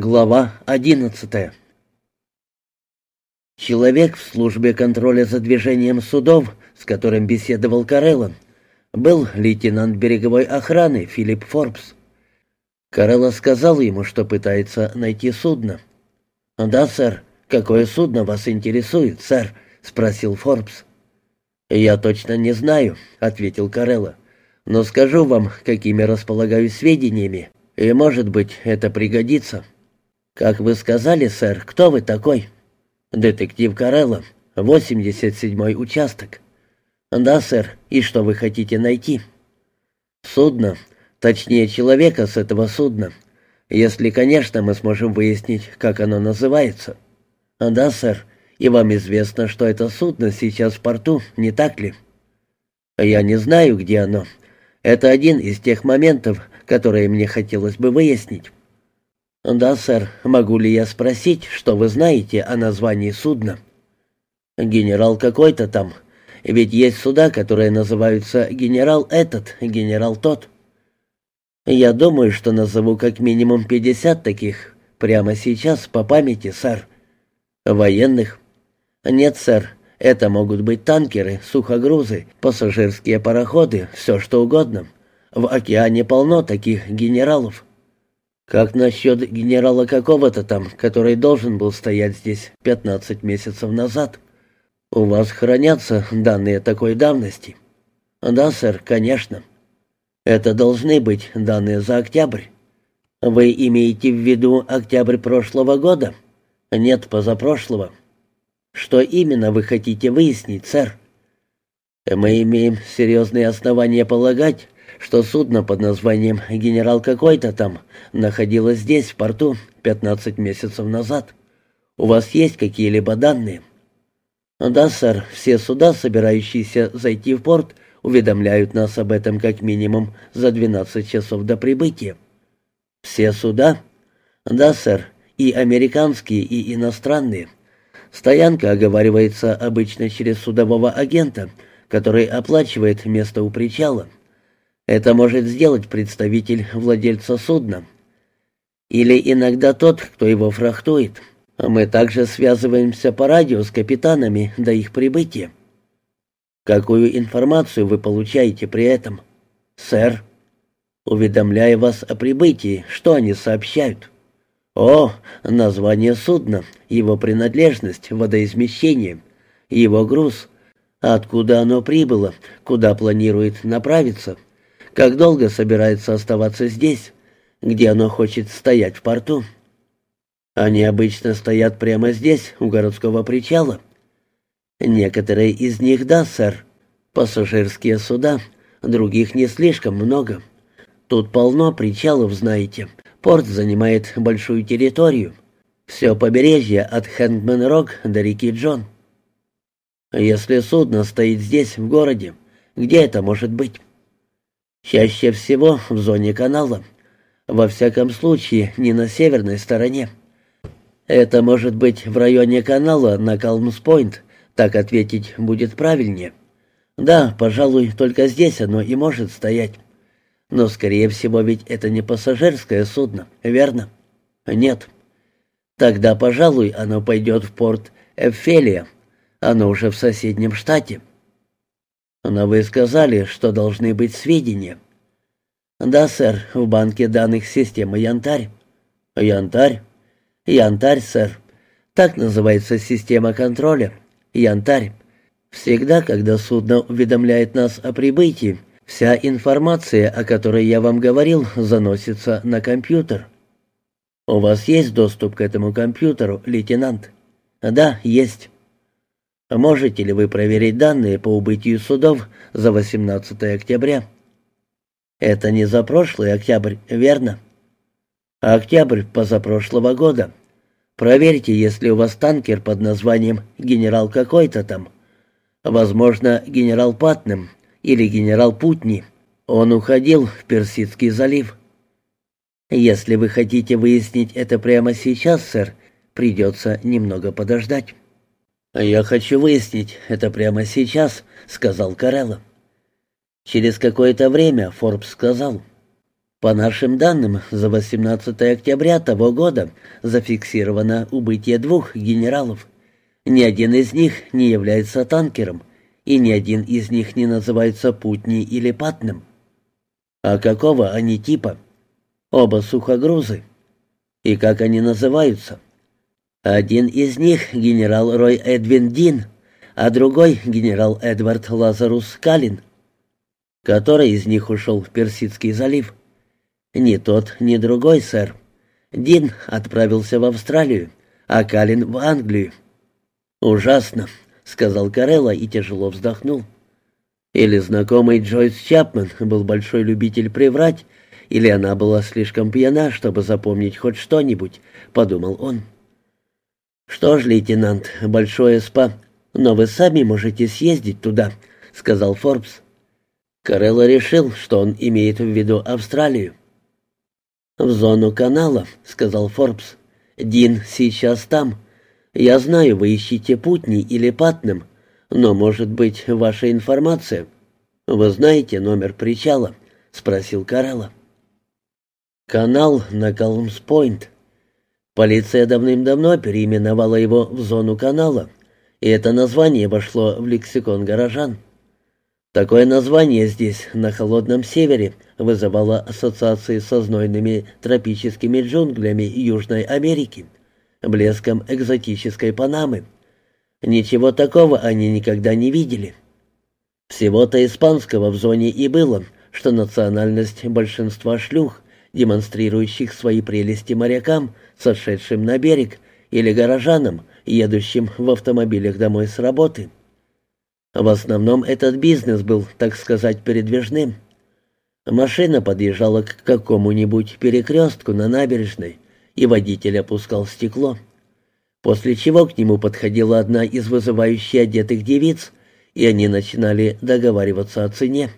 Глава одиннадцатая Человек в службе контроля за движением судов, с которым беседовал Карелло, был лейтенант береговой охраны Филипп Форбс. Карелло сказал ему, что пытается найти судно. «Да, сэр. Какое судно вас интересует, сэр?» — спросил Форбс. «Я точно не знаю», — ответил Карелло. «Но скажу вам, какими располагаю сведениями, и, может быть, это пригодится». «Как вы сказали, сэр, кто вы такой?» «Детектив Карелло, 87-й участок». «Да, сэр, и что вы хотите найти?» «Судно, точнее, человека с этого судна, если, конечно, мы сможем выяснить, как оно называется». «Да, сэр, и вам известно, что это судно сейчас в порту, не так ли?» «Я не знаю, где оно. Это один из тех моментов, которые мне хотелось бы выяснить». «Да, сэр. Могу ли я спросить, что вы знаете о названии судна?» «Генерал какой-то там. Ведь есть суда, которые называются генерал этот, генерал тот». «Я думаю, что назову как минимум пятьдесят таких. Прямо сейчас, по памяти, сэр». «Военных?» «Нет, сэр. Это могут быть танкеры, сухогрузы, пассажирские пароходы, все что угодно. В океане полно таких генералов». «Как насчет генерала какого-то там, который должен был стоять здесь 15 месяцев назад? У вас хранятся данные такой давности?» «Да, сэр, конечно. Это должны быть данные за октябрь. Вы имеете в виду октябрь прошлого года?» «Нет, позапрошлого». «Что именно вы хотите выяснить, сэр?» «Мы имеем серьезные основания полагать, что судно под названием «Генерал какой-то там» находилось здесь, в порту, 15 месяцев назад. У вас есть какие-либо данные?» «Да, сэр, все суда, собирающиеся зайти в порт, уведомляют нас об этом как минимум за 12 часов до прибытия». «Все суда?» «Да, сэр, и американские, и иностранные. Стоянка оговаривается обычно через судового агента, который оплачивает место у причала». Это может сделать представитель владельца судна. Или иногда тот, кто его фрахтует. Мы также связываемся по радио с капитанами до их прибытия. Какую информацию вы получаете при этом? Сэр, уведомляя вас о прибытии, что они сообщают? О, название судна, его принадлежность, водоизмещение, его груз, откуда оно прибыло, куда планирует направиться – как долго собирается оставаться здесь, где оно хочет стоять в порту? Они обычно стоят прямо здесь, у городского причала. Некоторые из них да, сэр. Пассажирские суда, других не слишком много. Тут полно причалов, знаете. Порт занимает большую территорию. Все побережье от Хэндмен-Рок до реки Джон. Если судно стоит здесь, в городе, где это может быть? Чаще всего в зоне канала. Во всяком случае, не на северной стороне. Это может быть в районе канала на Калмс-Пойнт, так ответить будет правильнее. Да, пожалуй, только здесь оно и может стоять. Но, скорее всего, ведь это не пассажирское судно, верно? Нет. Тогда, пожалуй, оно пойдет в порт Эфелия. Оно уже в соседнем штате. «Но вы сказали, что должны быть сведения». «Да, сэр, в банке данных системы Янтарь». «Янтарь?» «Янтарь, сэр. Так называется система контроля. Янтарь. Всегда, когда судно уведомляет нас о прибытии, вся информация, о которой я вам говорил, заносится на компьютер». «У вас есть доступ к этому компьютеру, лейтенант?» «Да, есть». Можете ли вы проверить данные по убытию судов за 18 октября? Это не за прошлый октябрь, верно? Октябрь позапрошлого года. Проверьте, если у вас танкер под названием «Генерал какой-то там». Возможно, генерал Патнем или генерал Путни. Он уходил в Персидский залив. Если вы хотите выяснить это прямо сейчас, сэр, придется немного подождать. «Я хочу выяснить это прямо сейчас», — сказал Карелло. Через какое-то время Форбс сказал. По нашим данным, за 18 октября того года зафиксировано убытие двух генералов. Ни один из них не является танкером, и ни один из них не называется Путни или Патным. А какого они типа? Оба сухогрузы. И как они называются? Один из них — генерал Рой Эдвин Дин, а другой — генерал Эдвард Лазарус Калин. Который из них ушел в Персидский залив? Ни тот, ни другой, сэр. Дин отправился в Австралию, а Калин в Англию. «Ужасно», — сказал Карелла и тяжело вздохнул. Или знакомый Джойс Чапман был большой любитель приврать, или она была слишком пьяна, чтобы запомнить хоть что-нибудь, — подумал он. «Что ж, лейтенант, большое спа, но вы сами можете съездить туда», — сказал Форбс. Карелла решил, что он имеет в виду Австралию. «В зону канала», — сказал Форбс. «Дин сейчас там. Я знаю, вы ищете Путни или Патным, но, может быть, ваша информация...» «Вы знаете номер причала?» — спросил Карелла. «Канал на Калмс-Пойнт. Полиция давным-давно переименовала его в зону канала, и это название вошло в лексикон горожан. Такое название здесь, на холодном севере, вызывало ассоциации со знойными тропическими джунглями Южной Америки, блеском экзотической Панамы. Ничего такого они никогда не видели. Всего-то испанского в зоне и было, что национальность большинства шлюх, демонстрирующих свои прелести морякам, сошедшим на берег, или горожанам, едущим в автомобилях домой с работы. В основном этот бизнес был, так сказать, передвижным – Машина подъезжала к какому-нибудь перекрестку на набережной, и водитель опускал стекло. После чего к нему подходила одна из вызывающих одетых девиц, и они начинали договариваться о цене.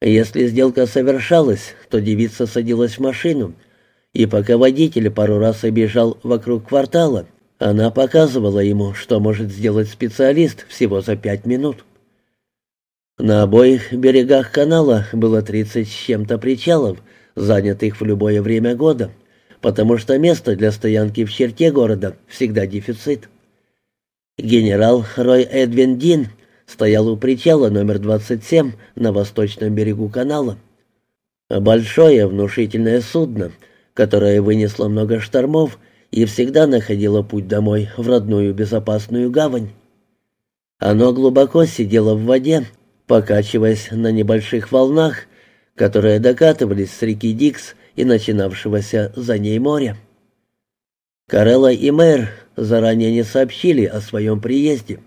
Если сделка совершалась, то девица садилась в машину, и пока водитель пару раз обежал вокруг квартала, она показывала ему, что может сделать специалист всего за пять минут. На обоих берегах канала было тридцать с чем-то причалов, занятых в любое время года, потому что место для стоянки в черте города всегда дефицит. Генерал Рой Эдвин Дин стоял у причала номер 27 на восточном берегу канала. Большое внушительное судно, которое вынесло много штормов и всегда находило путь домой в родную безопасную гавань. Оно глубоко сидело в воде, покачиваясь на небольших волнах, которые докатывались с реки Дикс и начинавшегося за ней моря. Карелла и мэр заранее не сообщили о своем приезде.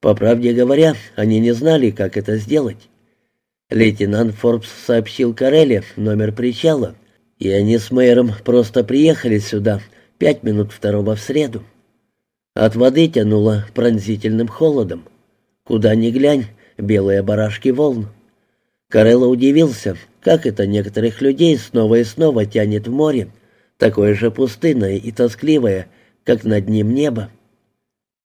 По правде говоря, они не знали, как это сделать. Лейтенант Форбс сообщил Карелле номер причала, и они с мэром просто приехали сюда пять минут второго в среду. От воды тянуло пронзительным холодом. Куда ни глянь, белые барашки волн. Карелло удивился, как это некоторых людей снова и снова тянет в море, такое же пустынное и тоскливое, как над ним небо.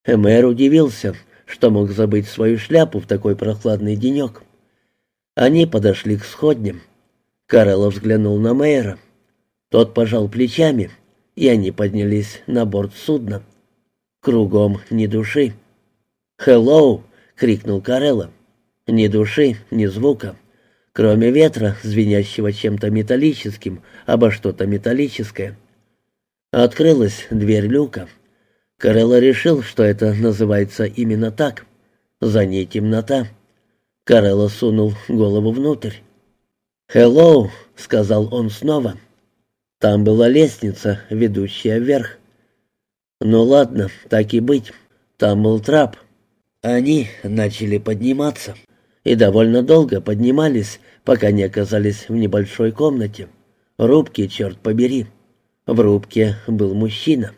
Мэр удивился, что мог забыть свою шляпу в такой прохладный денек. Они подошли к сходням. Карелло взглянул на мэра. Тот пожал плечами, и они поднялись на борт судна. Кругом ни души. «Хеллоу!» — крикнул Карелло. Ни души, ни звука, кроме ветра, звенящего чем-то металлическим, обо что-то металлическое. Открылась дверь люка. Карелла решил, что это называется именно так. За ней темнота. Карелла сунул голову внутрь. «Хеллоу», — сказал он снова. Там была лестница, ведущая вверх. «Ну ладно, так и быть. Там был трап». Они начали подниматься и довольно долго поднимались, пока не оказались в небольшой комнате. Рубки, черт побери. В рубке был мужчина.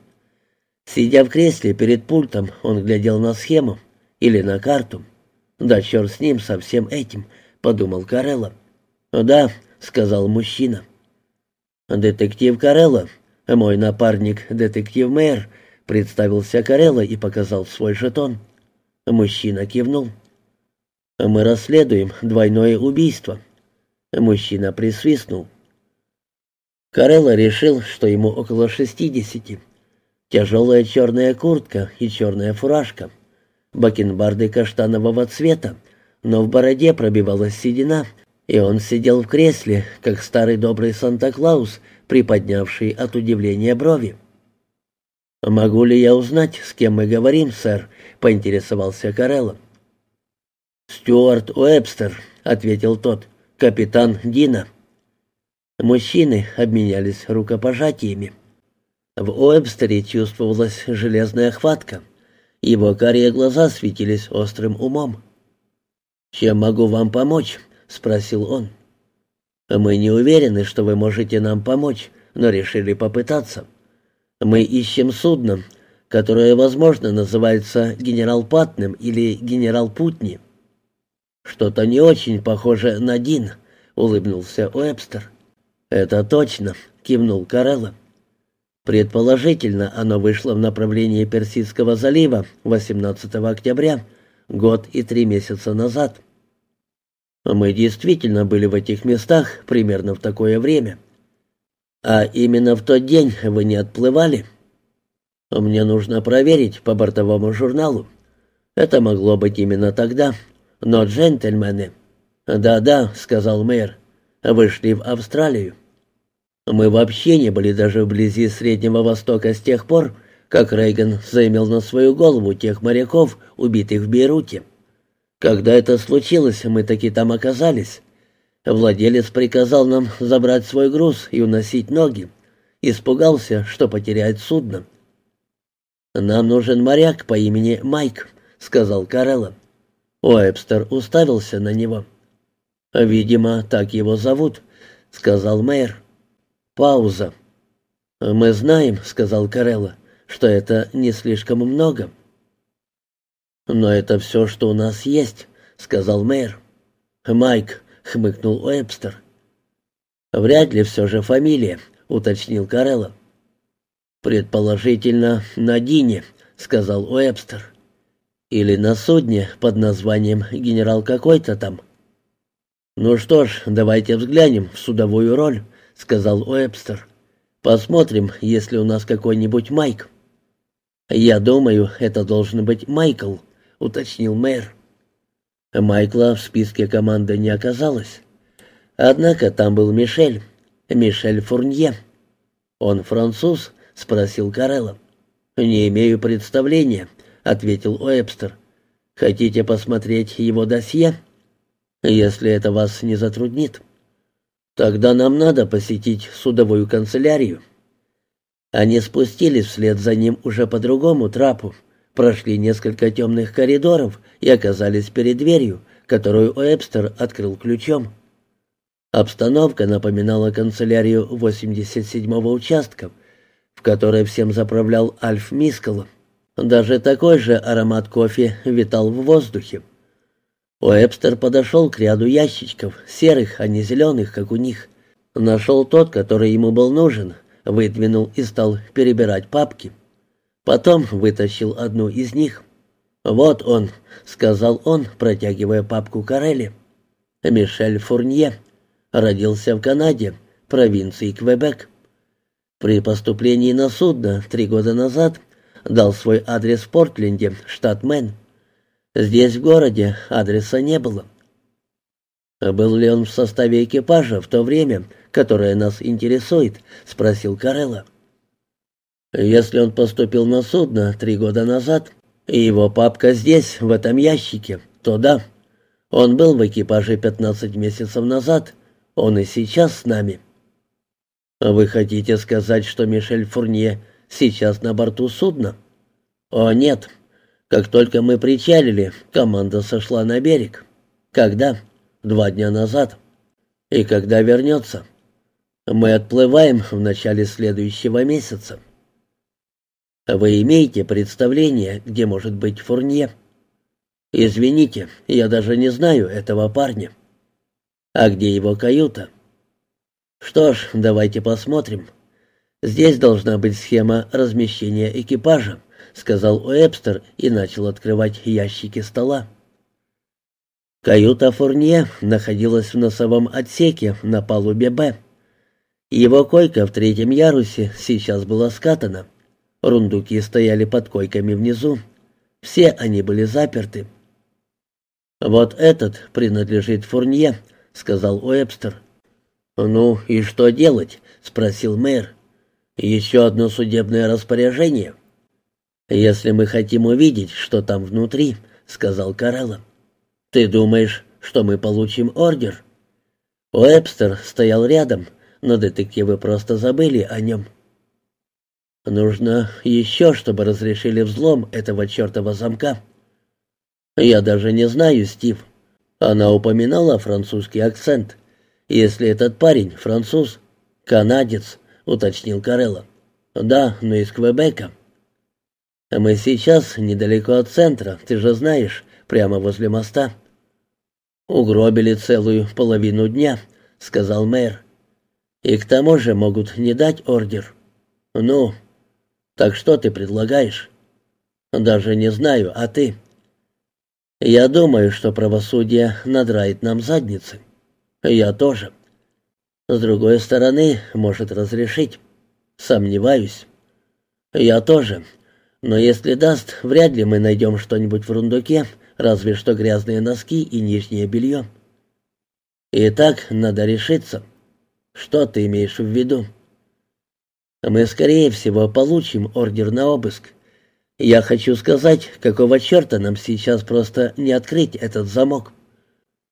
Сидя в кресле перед пультом, он глядел на схему или на карту. «Да черт с ним, со всем этим», — подумал Карелла. «Да», — сказал мужчина. «Детектив Карелла, мой напарник, детектив Мэр», — представился Карелла и показал свой жетон. Мужчина кивнул. «Мы расследуем двойное убийство». Мужчина присвистнул. Карелла решил, что ему около шестидесяти. Тяжелая черная куртка и черная фуражка. Бакенбарды каштанового цвета, но в бороде пробивалась седина, и он сидел в кресле, как старый добрый Санта-Клаус, приподнявший от удивления брови. «Могу ли я узнать, с кем мы говорим, сэр?» — поинтересовался Карелло. «Стюарт Уэбстер», — ответил тот, — «капитан Дина». Мужчины обменялись рукопожатиями. В Уэбстере чувствовалась железная хватка. Его карие глаза светились острым умом. «Чем могу вам помочь?» — спросил он. «Мы не уверены, что вы можете нам помочь, но решили попытаться. Мы ищем судно, которое, возможно, называется «Генерал Патным» или «Генерал Путни». «Что-то не очень похоже на Дин», — улыбнулся Уэбстер. «Это точно», — кивнул Карелла. Предположительно, оно вышло в направлении Персидского залива 18 октября, год и три месяца назад. Мы действительно были в этих местах примерно в такое время. А именно в тот день вы не отплывали? Мне нужно проверить по бортовому журналу. Это могло быть именно тогда. Но, джентльмены... «Да-да», — сказал мэр, — «вышли в Австралию». Мы вообще не были даже вблизи Среднего Востока с тех пор, как Рейган заимел на свою голову тех моряков, убитых в Бейруте. Когда это случилось, мы таки там оказались. Владелец приказал нам забрать свой груз и уносить ноги. Испугался, что потеряет судно. «Нам нужен моряк по имени Майк», — сказал Карелла. Уэбстер уставился на него. «Видимо, так его зовут», — сказал мэр. Пауза. «Мы знаем», — сказал Карелла, — «что это не слишком много». «Но это все, что у нас есть», — сказал мэр. «Майк», — хмыкнул Уэбстер. «Вряд ли все же фамилия», — уточнил Карелла. «Предположительно, на Дине», — сказал Уэбстер. Или на судне под названием «Генерал какой-то там». «Ну что ж, давайте взглянем в судовую роль», — сказал Уэбстер. «Посмотрим, есть ли у нас какой-нибудь Майк». «Я думаю, это должен быть Майкл», — уточнил мэр. Майкла в списке команды не оказалось. Однако там был Мишель, Мишель Фурнье. «Он француз?» — спросил Карелло. «Не имею представления», — ответил Уэбстер. «Хотите посмотреть его досье?» «Если это вас не затруднит». «Тогда нам надо посетить судовую канцелярию». Они спустились вслед за ним уже по другому трапу, прошли несколько темных коридоров и оказались перед дверью, которую Уэбстер открыл ключом. Обстановка напоминала канцелярию 87-го участка, в которой всем заправлял Альф Мискало. Даже такой же аромат кофе витал в воздухе. Уэбстер подошел к ряду ящичков, серых, а не зеленых, как у них. Нашел тот, который ему был нужен, выдвинул и стал перебирать папки. Потом вытащил одну из них. «Вот он», — сказал он, протягивая папку Карелли. «Мишель Фурнье. Родился в Канаде, провинции Квебек. При поступлении на судно три года назад дал свой адрес в Портленде, штат Мэн. Здесь, в городе, адреса не было. «Был ли он в составе экипажа в то время, которое нас интересует?» — спросил Карелла. «Если он поступил на судно три года назад, и его папка здесь, в этом ящике, то да. Он был в экипаже пятнадцать месяцев назад, он и сейчас с нами». «Вы хотите сказать, что Мишель Фурнье сейчас на борту судна?» «О, нет. Как только мы причалили, команда сошла на берег. Когда? Два дня назад. И когда вернется? Мы отплываем в начале следующего месяца. Вы имеете представление, где может быть Фурнье? Извините, я даже не знаю этого парня. А где его каюта? Что ж, давайте посмотрим. Здесь должна быть схема размещения экипажа. — сказал Уэбстер и начал открывать ящики стола. Каюта Фурнье находилась в носовом отсеке на палубе «Б». Его койка в третьем ярусе сейчас была скатана. Рундуки стояли под койками внизу. Все они были заперты. «Вот этот принадлежит Фурнье», — сказал Уэбстер. «Ну и что делать?» — спросил мэр. «Еще одно судебное распоряжение». «Если мы хотим увидеть, что там внутри», — сказал Карелла. «Ты думаешь, что мы получим ордер?» Уэбстер стоял рядом, но детективы просто забыли о нем. «Нужно еще, чтобы разрешили взлом этого чертова замка». «Я даже не знаю, Стив». Она упоминала французский акцент. «Если этот парень француз, канадец», — уточнил Карелла. «Да, но из Квебека». «Мы сейчас недалеко от центра, ты же знаешь, прямо возле моста». «Угробили целую половину дня», — сказал мэр. «И к тому же могут не дать ордер». «Ну, так что ты предлагаешь?» «Даже не знаю, а ты?» «Я думаю, что правосудие надрает нам задницы». «Я тоже». «С другой стороны, может разрешить». «Сомневаюсь». «Я тоже. Но если даст, вряд ли мы найдем что-нибудь в рундуке, разве что грязные носки и нижнее белье. Итак, надо решиться. Что ты имеешь в виду? Мы, скорее всего, получим ордер на обыск. Я хочу сказать, какого черта нам сейчас просто не открыть этот замок.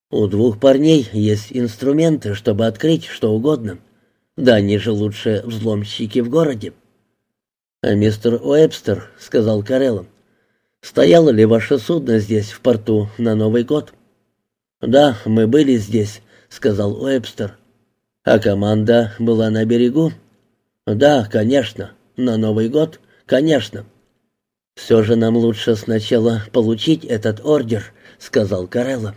У двух парней есть инструменты, чтобы открыть что угодно. Да они же лучше взломщики в городе. А мистер Уэбстер, — сказал Карелло, Стояло ли ваше судно здесь, в порту, на Новый год?» «Да, мы были здесь», — сказал Уэбстер. «А команда была на берегу?» «Да, конечно. На Новый год? Конечно». «Все же нам лучше сначала получить этот ордер», — сказал Карелла.